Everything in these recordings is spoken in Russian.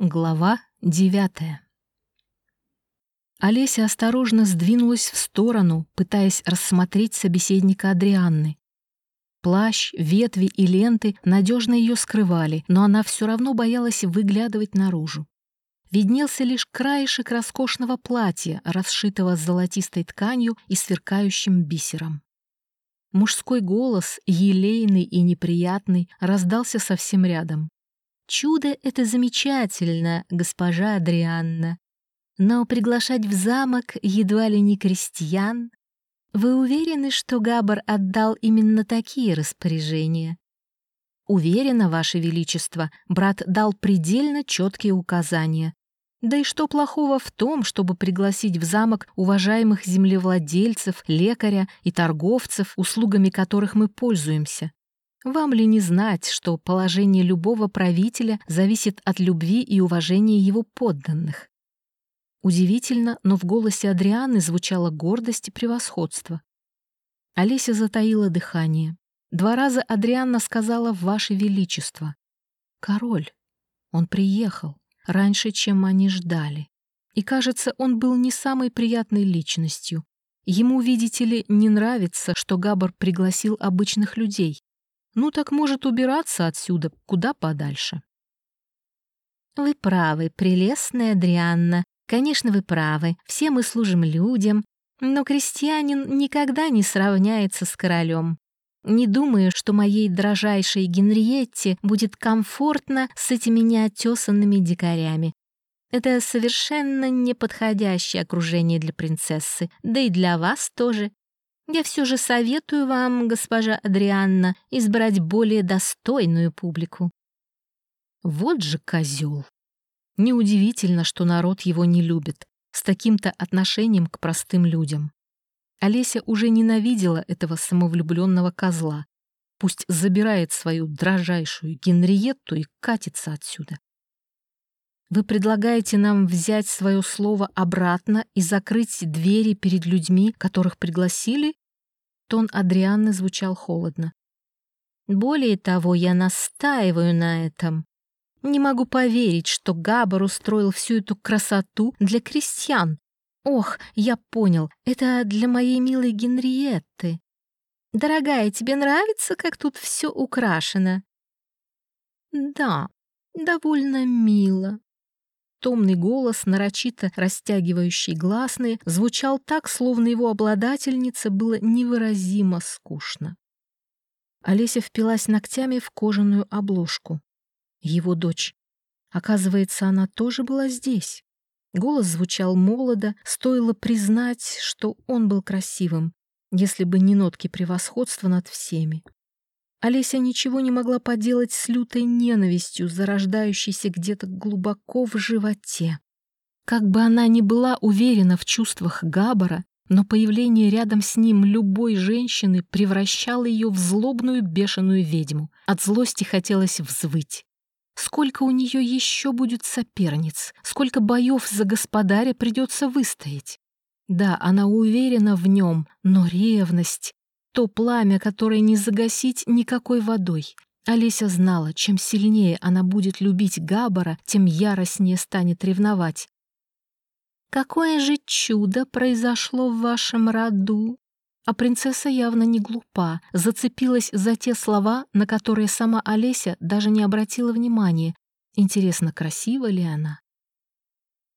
Глава девятая. Олеся осторожно сдвинулась в сторону, пытаясь рассмотреть собеседника Адрианны. Плащ, ветви и ленты надежно ее скрывали, но она все равно боялась выглядывать наружу. Виднелся лишь краешек роскошного платья, расшитого золотистой тканью и сверкающим бисером. Мужской голос, елейный и неприятный, раздался совсем рядом. Чудо — это замечательно, госпожа Адрианна. Но приглашать в замок едва ли не крестьян? Вы уверены, что Габар отдал именно такие распоряжения? Уверена, Ваше Величество, брат дал предельно четкие указания. Да и что плохого в том, чтобы пригласить в замок уважаемых землевладельцев, лекаря и торговцев, услугами которых мы пользуемся? Вам ли не знать, что положение любого правителя зависит от любви и уважения его подданных? Удивительно, но в голосе Адрианы звучала гордость и превосходство. Олеся затаила дыхание. Два раза Адрианна сказала «Ваше Величество». «Король». Он приехал раньше, чем они ждали. И, кажется, он был не самой приятной личностью. Ему, видите ли, не нравится, что Габар пригласил обычных людей. Ну так может убираться отсюда куда подальше. Вы правы, прелестная Адрианна. Конечно, вы правы. Все мы служим людям, но крестьянин никогда не сравняется с королем. Не думаю, что моей дрожайшей Генриетте будет комфортно с этими неотесанными дикарями. Это совершенно неподходящее окружение для принцессы, да и для вас тоже. Я все же советую вам, госпожа Адрианна, избрать более достойную публику». Вот же козел. Неудивительно, что народ его не любит, с таким-то отношением к простым людям. Олеся уже ненавидела этого самовлюбленного козла. Пусть забирает свою дрожайшую Генриетту и катится отсюда. Вы предлагаете нам взять свое слово обратно и закрыть двери перед людьми, которых пригласили? Тон Адрианны звучал холодно. «Более того, я настаиваю на этом. Не могу поверить, что Габар устроил всю эту красоту для крестьян. Ох, я понял, это для моей милой Генриетты. Дорогая, тебе нравится, как тут все украшено?» «Да, довольно мило», Томный голос, нарочито растягивающий гласные, звучал так, словно его обладательнице было невыразимо скучно. Олеся впилась ногтями в кожаную обложку. Его дочь. Оказывается, она тоже была здесь. Голос звучал молодо, стоило признать, что он был красивым, если бы не нотки превосходства над всеми. Олеся ничего не могла поделать с лютой ненавистью, зарождающейся где-то глубоко в животе. Как бы она ни была уверена в чувствах Габара, но появление рядом с ним любой женщины превращало ее в злобную бешеную ведьму. От злости хотелось взвыть. Сколько у нее еще будет соперниц, сколько боев за господаря придется выстоять. Да, она уверена в нем, но ревность, то пламя, которое не загасить никакой водой. Олеся знала, чем сильнее она будет любить Габара, тем яростнее станет ревновать. «Какое же чудо произошло в вашем роду!» А принцесса явно не глупа, зацепилась за те слова, на которые сама Олеся даже не обратила внимания. Интересно, красива ли она?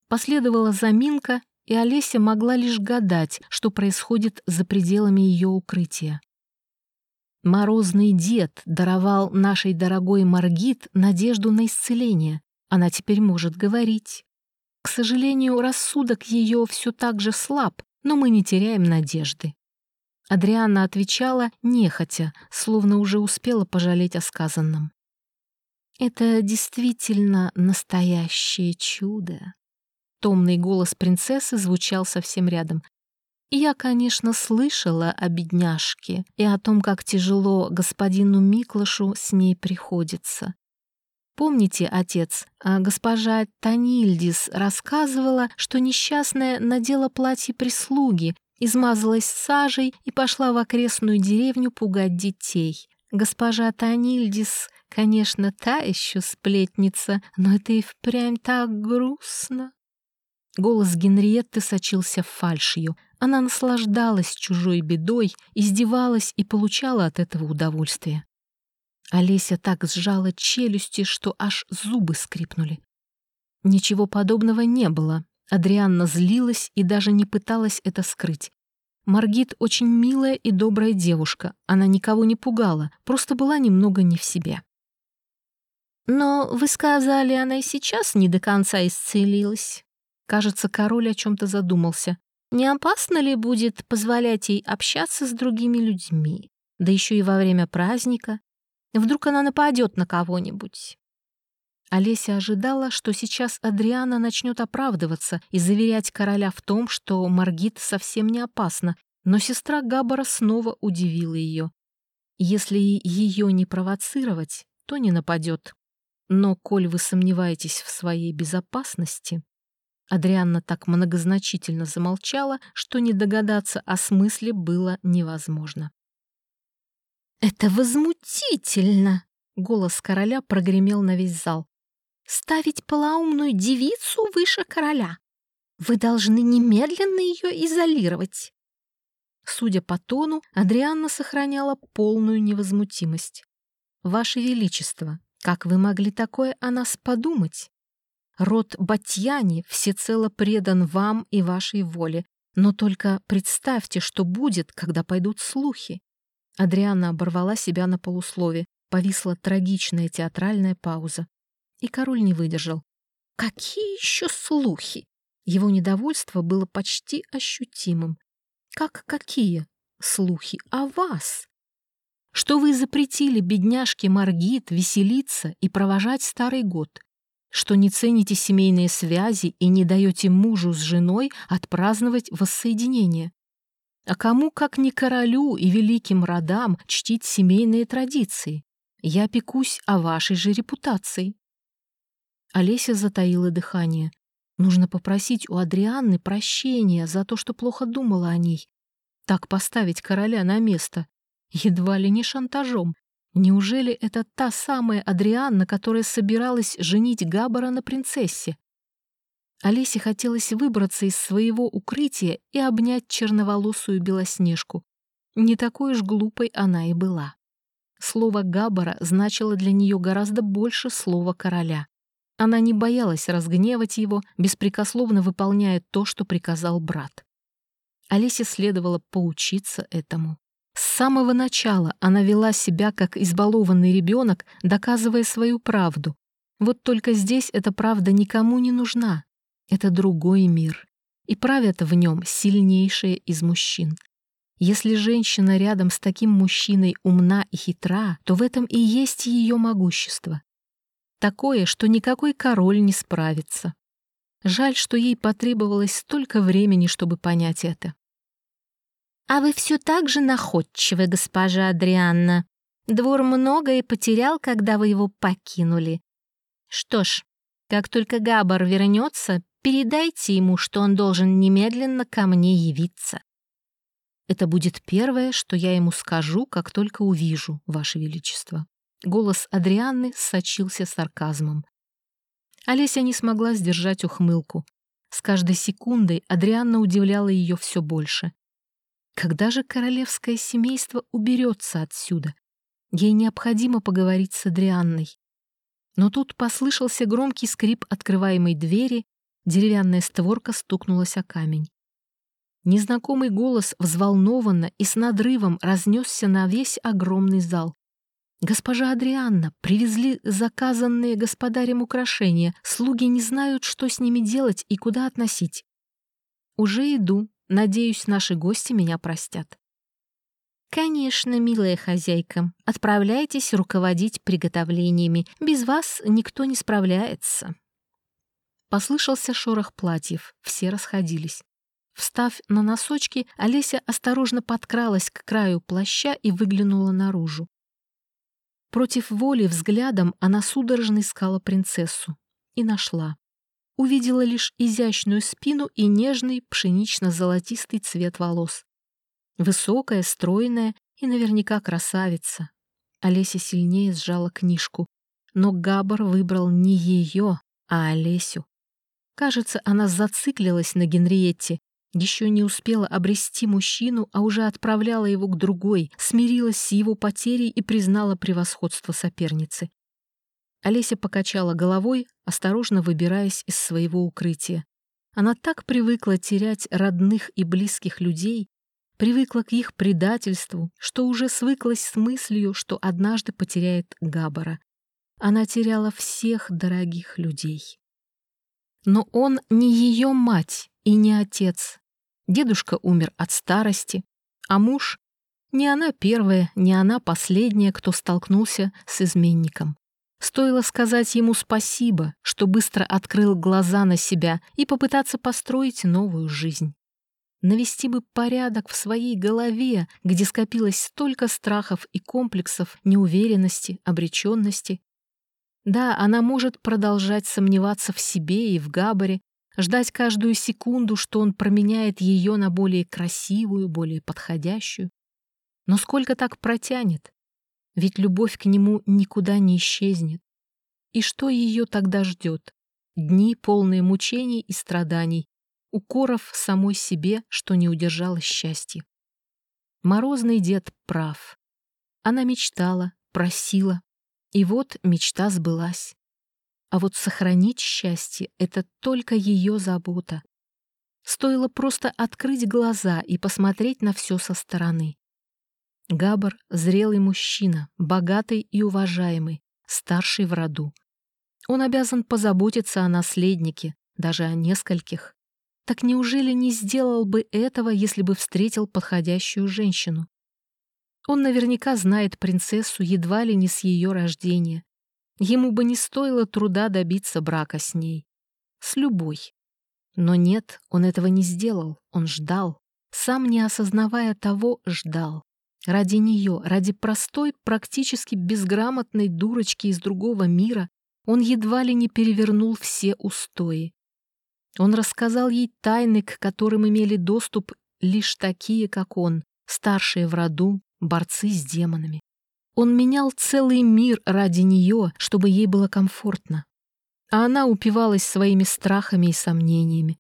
Последовала заминка, и Олеся могла лишь гадать, что происходит за пределами ее укрытия. Морозный дед даровал нашей дорогой Маргит надежду на исцеление. Она теперь может говорить. К сожалению, рассудок ее все так же слаб, но мы не теряем надежды. Адриана отвечала нехотя, словно уже успела пожалеть о сказанном. «Это действительно настоящее чудо», Томный голос принцессы звучал совсем рядом. Я, конечно, слышала о бедняжке и о том, как тяжело господину Миклашу с ней приходится. Помните, отец, а госпожа Танильдис рассказывала, что несчастная надела платье прислуги, измазалась сажей и пошла в окрестную деревню пугать детей. Госпожа Танильдис Конечно, та еще сплетница, но это и впрямь так грустно. Голос Генриетты сочился фальшью. Она наслаждалась чужой бедой, издевалась и получала от этого удовольствие. Олеся так сжала челюсти, что аж зубы скрипнули. Ничего подобного не было. Адрианна злилась и даже не пыталась это скрыть. Маргит очень милая и добрая девушка. Она никого не пугала, просто была немного не в себе. «Но вы сказали, она и сейчас не до конца исцелилась». Кажется, король о чем-то задумался. Не опасно ли будет позволять ей общаться с другими людьми? Да еще и во время праздника. Вдруг она нападет на кого-нибудь. Олеся ожидала, что сейчас Адриана начнет оправдываться и заверять короля в том, что Маргит совсем не опасна, но сестра Габбара снова удивила ее. Если ее не провоцировать, то не нападет. Но, коль вы сомневаетесь в своей безопасности, Адрианна так многозначительно замолчала, что не догадаться о смысле было невозможно. «Это возмутительно!» — голос короля прогремел на весь зал. «Ставить полоумную девицу выше короля! Вы должны немедленно ее изолировать!» Судя по тону, Адрианна сохраняла полную невозмутимость. «Ваше Величество, как вы могли такое о нас подумать?» Род Батьяни всецело предан вам и вашей воле, но только представьте, что будет, когда пойдут слухи. Адриана оборвала себя на полуслове, повисла трагичная театральная пауза. И король не выдержал. «Какие еще слухи?» Его недовольство было почти ощутимым. «Как какие слухи о вас?» «Что вы запретили бедняжке Маргит веселиться и провожать старый год?» Что не цените семейные связи и не даете мужу с женой отпраздновать воссоединение. А кому, как не королю и великим родам, чтить семейные традиции? Я пекусь о вашей же репутации. Олеся затаила дыхание. Нужно попросить у Адрианны прощения за то, что плохо думала о ней. Так поставить короля на место. Едва ли не шантажом. Неужели это та самая Адрианна, которая собиралась женить Габбара на принцессе? Олесе хотелось выбраться из своего укрытия и обнять черноволосую Белоснежку. Не такой уж глупой она и была. Слово Габбара значило для нее гораздо больше слова короля. Она не боялась разгневать его, беспрекословно выполняя то, что приказал брат. Олесе следовало поучиться этому. С самого начала она вела себя как избалованный ребенок, доказывая свою правду. Вот только здесь эта правда никому не нужна. Это другой мир. И правят в нем сильнейшие из мужчин. Если женщина рядом с таким мужчиной умна и хитра, то в этом и есть ее могущество. Такое, что никакой король не справится. Жаль, что ей потребовалось столько времени, чтобы понять это. «А вы все так же находчивы, госпожа Адрианна. Двор многое потерял, когда вы его покинули. Что ж, как только Габар вернется, передайте ему, что он должен немедленно ко мне явиться». «Это будет первое, что я ему скажу, как только увижу, Ваше Величество». Голос Адрианны сочился сарказмом. Олеся не смогла сдержать ухмылку. С каждой секундой Адрианна удивляла ее все больше. Когда же королевское семейство уберется отсюда? Ей необходимо поговорить с Адрианной. Но тут послышался громкий скрип открываемой двери, деревянная створка стукнулась о камень. Незнакомый голос взволнованно и с надрывом разнесся на весь огромный зал. «Госпожа Адрианна, привезли заказанные господарем украшения. Слуги не знают, что с ними делать и куда относить». «Уже иду», Надеюсь, наши гости меня простят. «Конечно, милая хозяйка, отправляйтесь руководить приготовлениями. Без вас никто не справляется». Послышался шорох платьев, все расходились. Встав на носочки, Олеся осторожно подкралась к краю плаща и выглянула наружу. Против воли взглядом она судорожно искала принцессу. И нашла увидела лишь изящную спину и нежный пшенично-золотистый цвет волос. Высокая, стройная и наверняка красавица. Олеся сильнее сжала книжку. Но Габар выбрал не ее, а Олесю. Кажется, она зациклилась на Генриетте, еще не успела обрести мужчину, а уже отправляла его к другой, смирилась с его потерей и признала превосходство соперницы. Олеся покачала головой, осторожно выбираясь из своего укрытия. Она так привыкла терять родных и близких людей, привыкла к их предательству, что уже свыклась с мыслью, что однажды потеряет Габара. Она теряла всех дорогих людей. Но он не ее мать и не отец. Дедушка умер от старости, а муж — не она первая, не она последняя, кто столкнулся с изменником. Стоило сказать ему спасибо, что быстро открыл глаза на себя и попытаться построить новую жизнь. Навести бы порядок в своей голове, где скопилось столько страхов и комплексов, неуверенности, обреченности. Да, она может продолжать сомневаться в себе и в Габаре, ждать каждую секунду, что он променяет ее на более красивую, более подходящую. Но сколько так протянет? Ведь любовь к нему никуда не исчезнет. И что ее тогда ждет? Дни, полные мучений и страданий, укоров самой себе, что не удержала счастья. Морозный дед прав. Она мечтала, просила, и вот мечта сбылась. А вот сохранить счастье — это только ее забота. Стоило просто открыть глаза и посмотреть на все со стороны. Габар — зрелый мужчина, богатый и уважаемый, старший в роду. Он обязан позаботиться о наследнике, даже о нескольких. Так неужели не сделал бы этого, если бы встретил подходящую женщину? Он наверняка знает принцессу едва ли не с ее рождения. Ему бы не стоило труда добиться брака с ней. С любой. Но нет, он этого не сделал, он ждал. Сам не осознавая того, ждал. Ради нее, ради простой, практически безграмотной дурочки из другого мира, он едва ли не перевернул все устои. Он рассказал ей тайны, к которым имели доступ лишь такие, как он, старшие в роду, борцы с демонами. Он менял целый мир ради нее, чтобы ей было комфортно. А она упивалась своими страхами и сомнениями,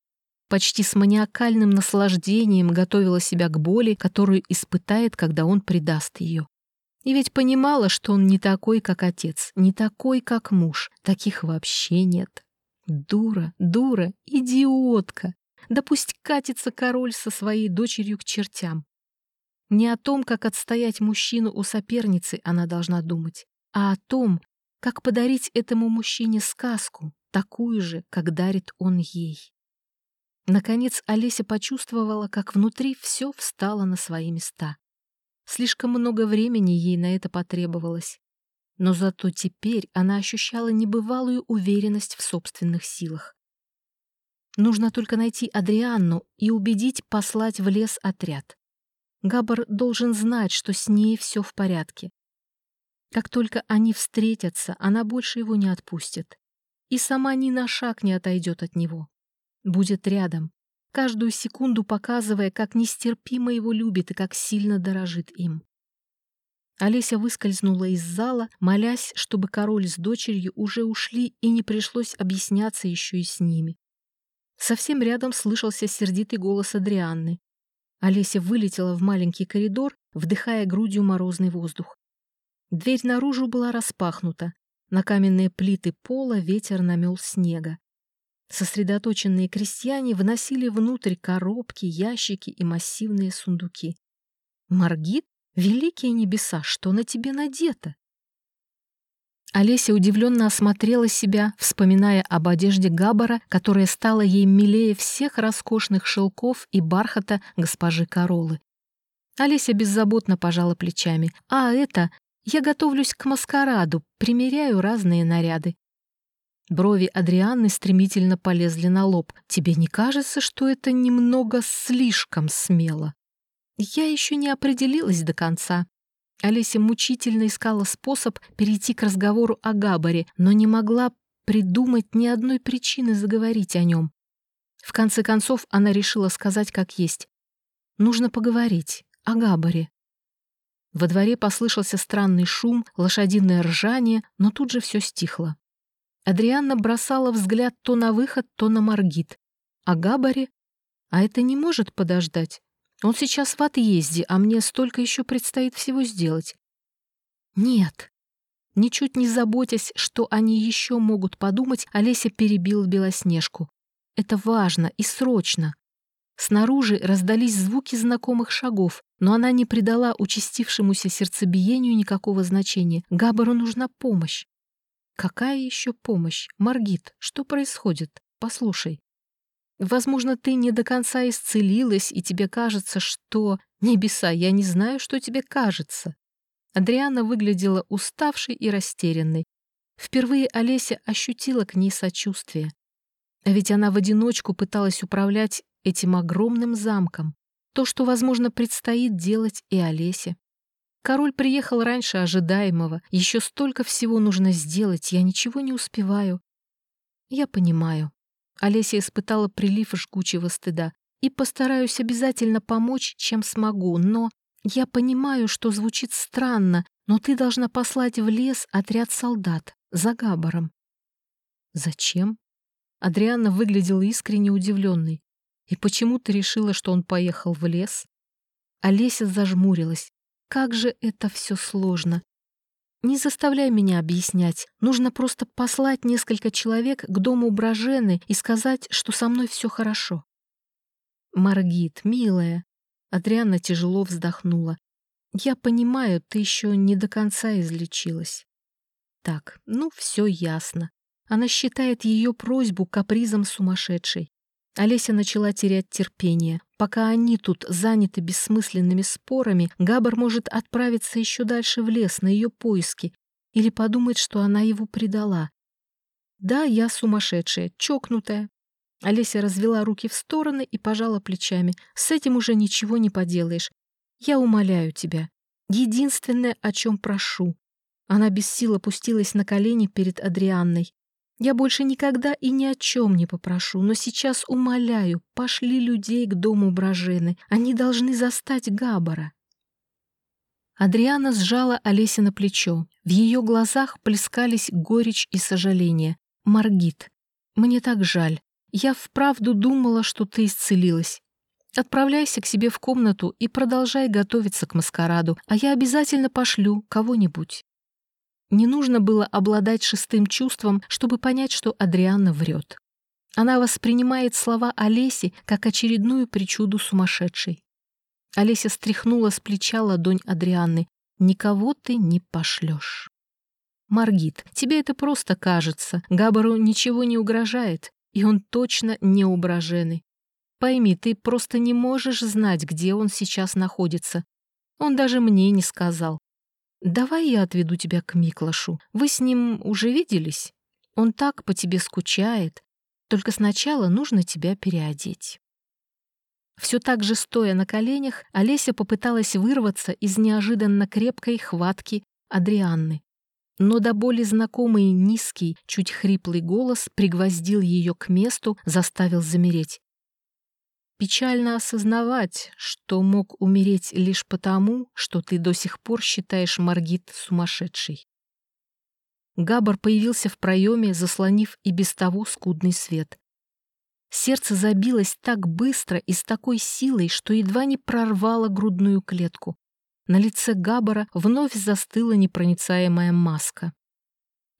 почти с маниакальным наслаждением готовила себя к боли, которую испытает, когда он предаст ее. И ведь понимала, что он не такой, как отец, не такой, как муж. Таких вообще нет. Дура, дура, идиотка. Да пусть катится король со своей дочерью к чертям. Не о том, как отстоять мужчину у соперницы она должна думать, а о том, как подарить этому мужчине сказку, такую же, как дарит он ей. Наконец Олеся почувствовала, как внутри все встало на свои места. Слишком много времени ей на это потребовалось. Но зато теперь она ощущала небывалую уверенность в собственных силах. Нужно только найти Адрианну и убедить послать в лес отряд. Габар должен знать, что с ней все в порядке. Как только они встретятся, она больше его не отпустит. И сама ни на шаг не отойдет от него будет рядом, каждую секунду показывая, как нестерпимо его любит и как сильно дорожит им. Олеся выскользнула из зала, молясь, чтобы король с дочерью уже ушли и не пришлось объясняться еще и с ними. Совсем рядом слышался сердитый голос Адрианны. Олеся вылетела в маленький коридор, вдыхая грудью морозный воздух. Дверь наружу была распахнута. На каменные плиты пола ветер намел снега. Сосредоточенные крестьяне вносили внутрь коробки, ящики и массивные сундуки. «Маргит, великие небеса, что на тебе надето?» Олеся удивленно осмотрела себя, вспоминая об одежде Габара, которая стала ей милее всех роскошных шелков и бархата госпожи Королы. Олеся беззаботно пожала плечами. «А это... Я готовлюсь к маскараду, примеряю разные наряды. Брови Адрианны стремительно полезли на лоб. «Тебе не кажется, что это немного слишком смело?» Я еще не определилась до конца. Олеся мучительно искала способ перейти к разговору о Габаре, но не могла придумать ни одной причины заговорить о нем. В конце концов, она решила сказать как есть. Нужно поговорить о Габаре. Во дворе послышался странный шум, лошадиное ржание, но тут же все стихло. Адрианна бросала взгляд то на выход, то на Маргит. А Габари? А это не может подождать. Он сейчас в отъезде, а мне столько еще предстоит всего сделать. Нет. Ничуть не заботясь, что они еще могут подумать, Олеся перебил Белоснежку. Это важно и срочно. Снаружи раздались звуки знакомых шагов, но она не придала участившемуся сердцебиению никакого значения. Габару нужна помощь. Какая еще помощь? Маргит, что происходит? Послушай. Возможно, ты не до конца исцелилась, и тебе кажется, что... Небеса, я не знаю, что тебе кажется. Адриана выглядела уставшей и растерянной. Впервые Олеся ощутила к ней сочувствие. А ведь она в одиночку пыталась управлять этим огромным замком. То, что, возможно, предстоит делать и Олесе. Король приехал раньше ожидаемого. Еще столько всего нужно сделать, я ничего не успеваю. Я понимаю. Олеся испытала прилив жгучего стыда. И постараюсь обязательно помочь, чем смогу, но я понимаю, что звучит странно, но ты должна послать в лес отряд солдат за Габаром. Зачем? Адриана выглядела искренне удивленной. И почему ты решила, что он поехал в лес? Олеся зажмурилась. Как же это все сложно. Не заставляй меня объяснять. Нужно просто послать несколько человек к дому Бражены и сказать, что со мной все хорошо. Маргит, милая. Адриана тяжело вздохнула. Я понимаю, ты еще не до конца излечилась. Так, ну все ясно. Она считает ее просьбу капризом сумасшедшей. Олеся начала терять терпение. Пока они тут заняты бессмысленными спорами, Габар может отправиться еще дальше в лес на ее поиски или подумать, что она его предала. Да, я сумасшедшая, чокнутая. Олеся развела руки в стороны и пожала плечами. С этим уже ничего не поделаешь. Я умоляю тебя. Единственное, о чем прошу. Она без сил опустилась на колени перед Адрианной. Я больше никогда и ни о чем не попрошу, но сейчас умоляю, пошли людей к дому Бражены. Они должны застать Габара. Адриана сжала Олесе на плечо. В ее глазах плескались горечь и сожаление. «Маргит, мне так жаль. Я вправду думала, что ты исцелилась. Отправляйся к себе в комнату и продолжай готовиться к маскараду, а я обязательно пошлю кого-нибудь». Не нужно было обладать шестым чувством, чтобы понять, что Адриана врет. Она воспринимает слова Олеси как очередную причуду сумасшедшей. Олеся стряхнула с плеча ладонь Адрианы. «Никого ты не пошлешь». «Маргит, тебе это просто кажется. Габару ничего не угрожает, и он точно не убраженный. Пойми, ты просто не можешь знать, где он сейчас находится. Он даже мне не сказал. «Давай я отведу тебя к Миклашу. Вы с ним уже виделись? Он так по тебе скучает. Только сначала нужно тебя переодеть». Все так же стоя на коленях, Олеся попыталась вырваться из неожиданно крепкой хватки Адрианны. Но до боли знакомый низкий, чуть хриплый голос пригвоздил ее к месту, заставил замереть. Печально осознавать, что мог умереть лишь потому, что ты до сих пор считаешь Маргит сумасшедшей. Габар появился в проеме, заслонив и без того скудный свет. Сердце забилось так быстро и с такой силой, что едва не прорвало грудную клетку. На лице Габара вновь застыла непроницаемая маска.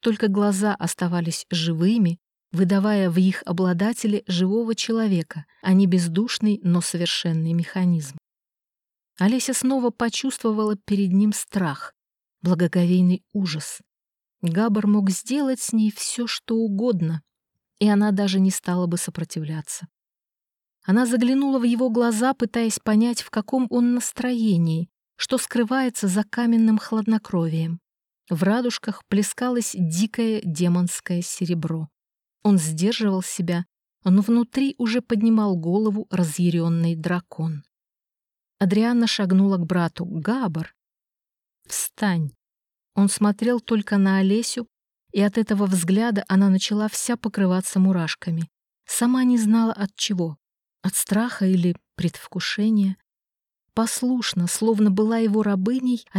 Только глаза оставались живыми, выдавая в их обладателе живого человека, а не бездушный, но совершенный механизм. Олеся снова почувствовала перед ним страх, благоговейный ужас. Габар мог сделать с ней все, что угодно, и она даже не стала бы сопротивляться. Она заглянула в его глаза, пытаясь понять, в каком он настроении, что скрывается за каменным хладнокровием. В радужках плескалось дикое демонское серебро. Он сдерживал себя, но внутри уже поднимал голову разъяренный дракон. Адриана шагнула к брату. «Габар!» «Встань!» Он смотрел только на Олесю, и от этого взгляда она начала вся покрываться мурашками. Сама не знала от чего. От страха или предвкушения. Послушно, словно была его рабыней,